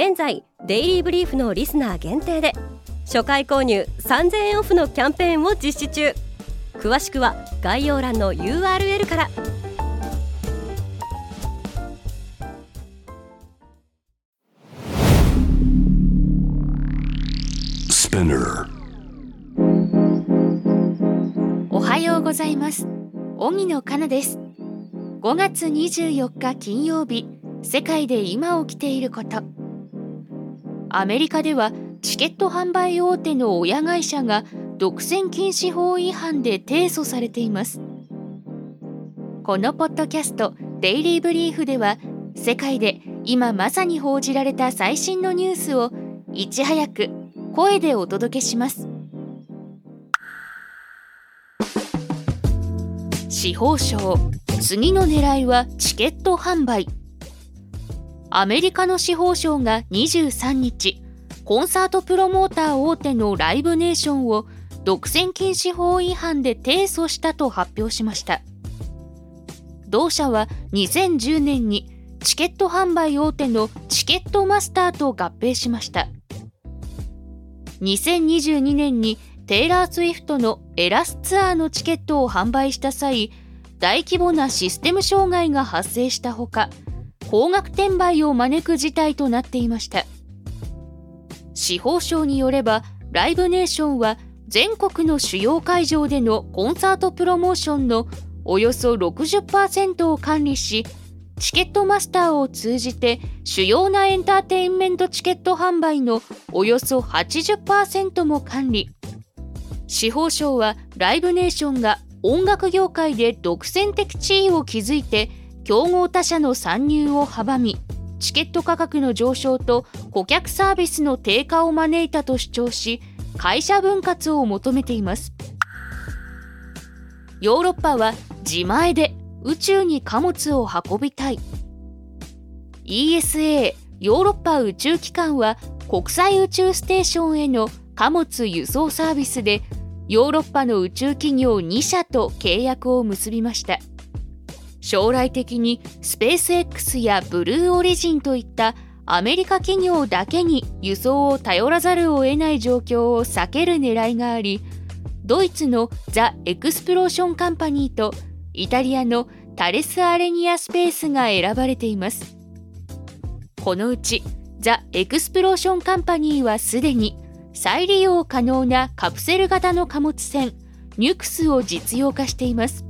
現在デイリーブリーフのリスナー限定で初回購入3000円オフのキャンペーンを実施中。詳しくは概要欄の URL から。おはようございます。荻野かなです。5月24日金曜日世界で今起きていることアメリカではチケット販売大手の親会社が独占禁止法違反で提訴されています。このポッドキャスト「デイリー・ブリーフ」では世界で今まさに報じられた最新のニュースをいち早く声でお届けします。司法省次の狙いはチケット販売。アメリカの司法省が23日コンサートプロモーター大手のライブネーションを独占禁止法違反で提訴したと発表しました。同社は2010年にチケット販売大手のチケットマスターと合併しました。2022年にテイラー・スウィフトのエラスツアーのチケットを販売した際大規模なシステム障害が発生したほか高額転売を招く事態となっていました。司法省によればライブネーションは全国の主要会場でのコンサートプロモーションのおよそ60%を管理しチケットマスターを通じて主要なエンターテインメントチケット販売のおよそ80%も管理。司法省はライブネーションが音楽業界で独占的地位を築いて競合他社の参入を阻みチケット価格の上昇と顧客サービスの低下を招いたと主張し会社分割を求めています。ヨーロッパは自前で宇宙に貨物を運びたい。ESA ヨーロッパ宇宙機関は国際宇宙ステーションへの貨物輸送サービスでヨーロッパの宇宙企業2社と契約を結びました。将来的にスペース X やブルーオリジンといったアメリカ企業だけに輸送を頼らざるを得ない状況を避ける狙いがありドイツのザ・エクスプロレーションカンパニーとイタリアのタレス・アレニアスペースが選ばれています。このうちザ・エクスプロレーションカンパニーはすでに再利用可能なカプセル型の貨物船ニュクスを実用化しています。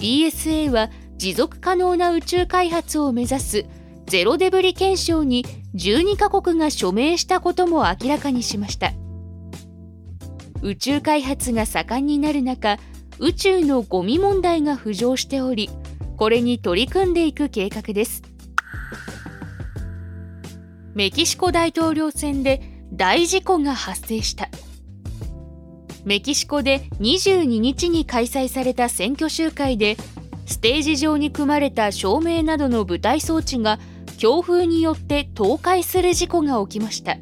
ESA は持続可能な宇宙開発を目指すゼロデブリ憲章に12カ国が署名したことも明らかにしました。宇宙開発が盛んになる中宇宙のゴミ問題が浮上しておりこれに取り組んでいく計画です。メキシコ大統領選で大事故が発生した。メキシコで22日に開催された選挙集会でステージ上に組まれた照明などの舞台装置が強風によって倒壊する事故が起きました。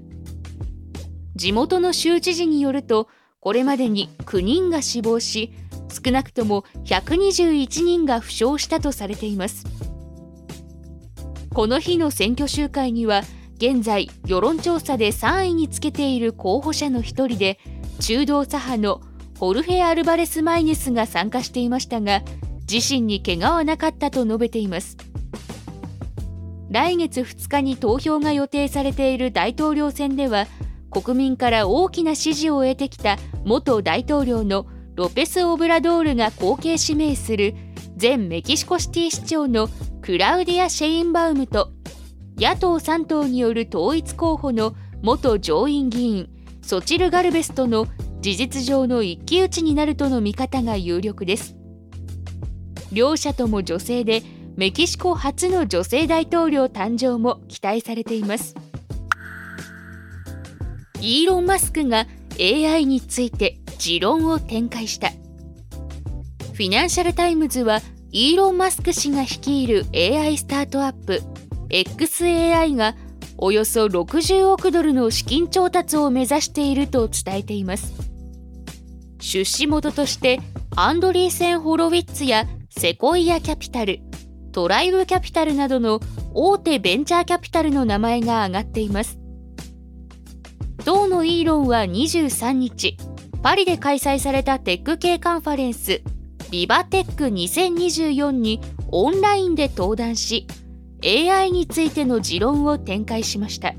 地元の州知事によるとこれまでに9人が死亡し少なくとも121人が負傷したとされています。この日の選挙集会には現在世論調査で3位につけている候補者の一人で中道左派のホルヘ・アルバレス・マイネスが参加していましたが自身に怪我はなかったと述べています。来月2日に投票が予定されている大統領選では国民から大きな支持を得てきた元大統領のロペス・オブラドールが後継指名する前メキシコシティ市長のクラウディア・シェインバウムと野党3党による統一候補の元上院議員ソチル・ガルベスとの事実上の一騎打ちになるとの見方が有力です。両者とも女性でメキシコ初の女性大統領誕生も期待されています。イーロン・マスクが AI について持論を展開した。フィナンシャル・タイムズはイーロン・マスク氏が率いる AI スタートアップ XAI がおよそ60億ドルの資金調達を目指していると伝えています。出資元としてアンドリーセン・ホロウィッツやセコイア・キャピタルトライブ・キャピタルなどの大手ベンチャーキャピタルの名前が挙がっています。当のイーロンは23日パリで開催されたテック系カンファレンスビバテック2024にオンラインで登壇し AI についての持論を展開しました。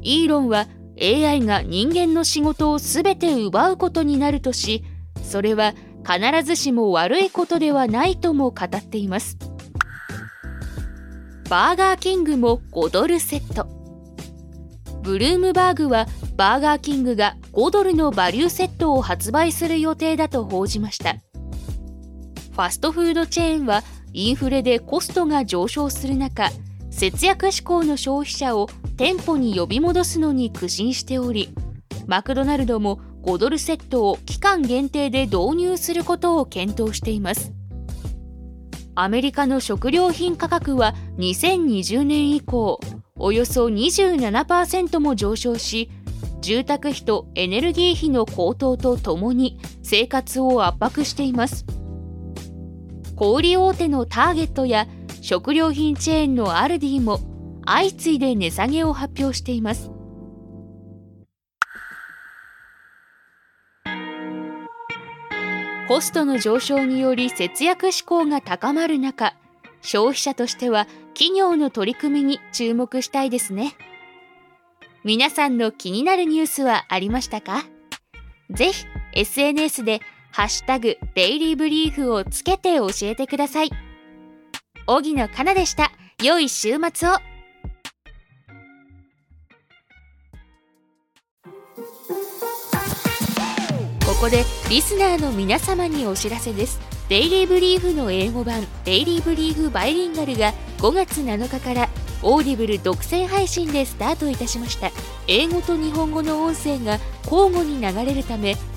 イーロンは AI が人間の仕事を全て奪うことになるとしそれは必ずしも悪いことではないとも語っています。バーガーキングも5ドルセット。ブルームバーグはバーガーキングが5ドルのバリューセットを発売する予定だと報じました。ファストフードチェーンはインフレでコストが上昇する中節約志向の消費者を店舗に呼び戻すのに苦心しておりマクドナルドも5ドルセットを期間限定で導入することを検討しています。アメリカの食料品価格は2020年以降およそ27%も上昇し住宅費とエネルギー費の高騰とともに生活を圧迫しています。小売大手のターゲットや食料品チェーンのアルディも相次いで値下げを発表しています。コストの上昇により節約志向が高まる中消費者としては企業の取り組みに注目したいですね。皆さんの気になるニュースはありましたか？ぜひ SNS でハッシュタグデイリーブリーフをつけて教えてください。荻野かなでした。良い週末を。ここでリスナーの皆様にお知らせです。デイリーブリーフの英語版デイリーブリーフバイリンガルが5月7日からオーディブル独占配信でスタートいたしました英語と日本語の音声が交互に流れるため